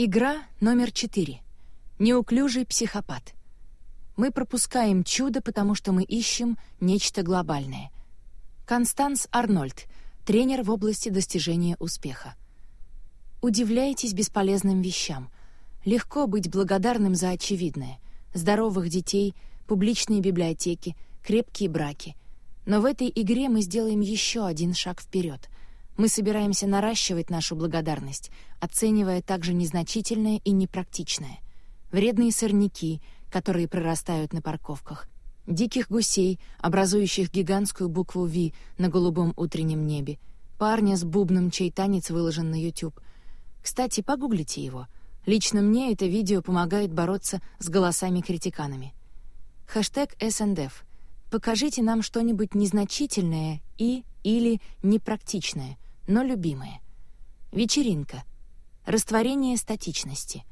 Игра номер четыре. Неуклюжий психопат. Мы пропускаем чудо, потому что мы ищем нечто глобальное. Констанс Арнольд, тренер в области достижения успеха. Удивляйтесь бесполезным вещам. Легко быть благодарным за очевидное. Здоровых детей, публичные библиотеки, крепкие браки. Но в этой игре мы сделаем еще один шаг вперед — мы собираемся наращивать нашу благодарность, оценивая также незначительное и непрактичное. Вредные сорняки, которые прорастают на парковках, диких гусей, образующих гигантскую букву «Ви» на голубом утреннем небе, парня с бубном, чей танец выложен на YouTube. Кстати, погуглите его. Лично мне это видео помогает бороться с голосами-критиканами. Хэштег СНДФ. Покажите нам что-нибудь незначительное и или непрактичное — но любимые. Вечеринка. Растворение статичности.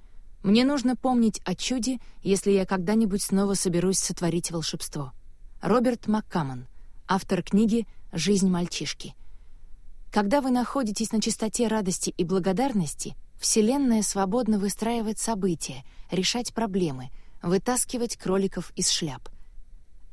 Мне нужно помнить о чуде, если я когда-нибудь снова соберусь сотворить волшебство. Роберт Маккамон, автор книги «Жизнь мальчишки». Когда вы находитесь на чистоте радости и благодарности, Вселенная свободно выстраивает события, решать проблемы, вытаскивать кроликов из шляп.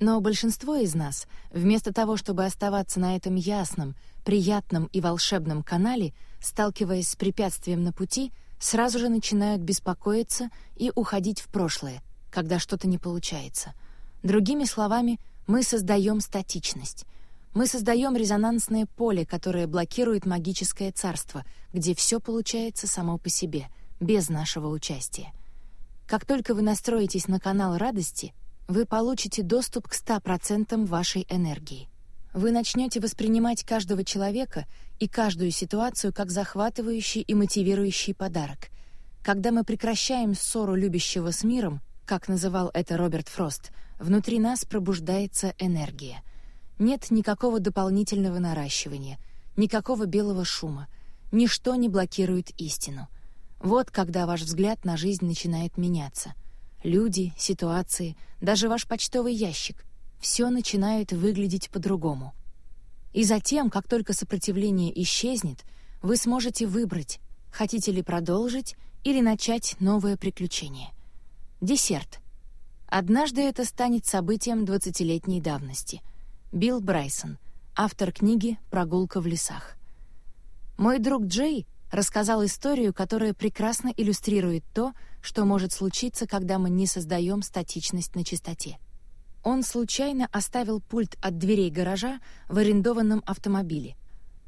Но большинство из нас, вместо того, чтобы оставаться на этом ясном, приятном и волшебном канале, сталкиваясь с препятствием на пути, сразу же начинают беспокоиться и уходить в прошлое, когда что-то не получается. Другими словами, мы создаем статичность. Мы создаем резонансное поле, которое блокирует магическое царство, где все получается само по себе, без нашего участия. Как только вы настроитесь на канал радости, вы получите доступ к 100% вашей энергии. Вы начнете воспринимать каждого человека и каждую ситуацию как захватывающий и мотивирующий подарок. Когда мы прекращаем ссору любящего с миром, как называл это Роберт Фрост, внутри нас пробуждается энергия. Нет никакого дополнительного наращивания, никакого белого шума. Ничто не блокирует истину. Вот когда ваш взгляд на жизнь начинает меняться — люди, ситуации, даже ваш почтовый ящик — все начинает выглядеть по-другому. И затем, как только сопротивление исчезнет, вы сможете выбрать, хотите ли продолжить или начать новое приключение. Десерт. Однажды это станет событием двадцатилетней давности. Билл Брайсон, автор книги «Прогулка в лесах». Мой друг Джей рассказал историю, которая прекрасно иллюстрирует то, что может случиться, когда мы не создаем статичность на чистоте. Он случайно оставил пульт от дверей гаража в арендованном автомобиле.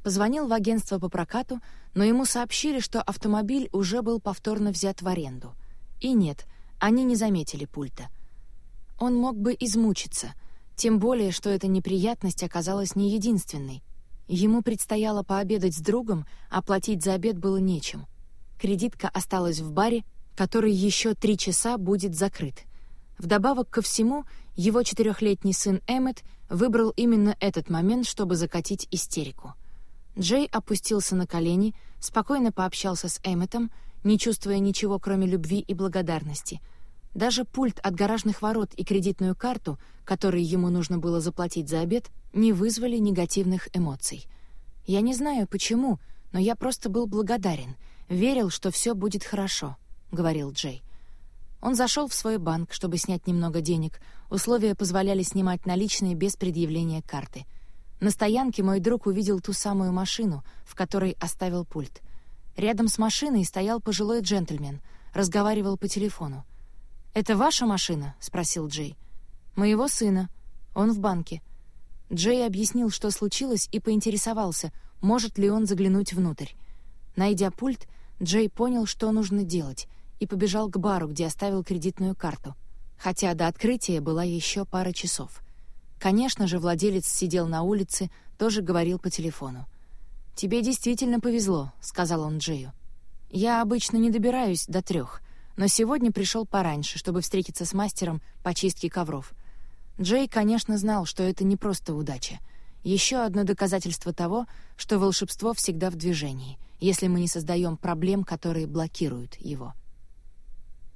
Позвонил в агентство по прокату, но ему сообщили, что автомобиль уже был повторно взят в аренду. И нет, они не заметили пульта. Он мог бы измучиться, тем более, что эта неприятность оказалась не единственной. Ему предстояло пообедать с другом, а платить за обед было нечем. Кредитка осталась в баре, который еще три часа будет закрыт. Вдобавок ко всему, его четырехлетний сын Эммет выбрал именно этот момент, чтобы закатить истерику. Джей опустился на колени, спокойно пообщался с Эмметом, не чувствуя ничего, кроме любви и благодарности. Даже пульт от гаражных ворот и кредитную карту, которые ему нужно было заплатить за обед, не вызвали негативных эмоций. Я не знаю, почему, но я просто был благодарен, верил, что все будет хорошо —— говорил Джей. Он зашел в свой банк, чтобы снять немного денег. Условия позволяли снимать наличные без предъявления карты. На стоянке мой друг увидел ту самую машину, в которой оставил пульт. Рядом с машиной стоял пожилой джентльмен, разговаривал по телефону. «Это ваша машина?» — спросил Джей. «Моего сына. Он в банке». Джей объяснил, что случилось, и поинтересовался, может ли он заглянуть внутрь. Найдя пульт, Джей понял, что нужно делать, и побежал к бару, где оставил кредитную карту, хотя до открытия была еще пара часов. Конечно же, владелец сидел на улице, тоже говорил по телефону. «Тебе действительно повезло», — сказал он Джею. «Я обычно не добираюсь до трех, но сегодня пришел пораньше, чтобы встретиться с мастером по чистке ковров. Джей, конечно, знал, что это не просто удача. Еще одно доказательство того, что волшебство всегда в движении, если мы не создаем проблем, которые блокируют его».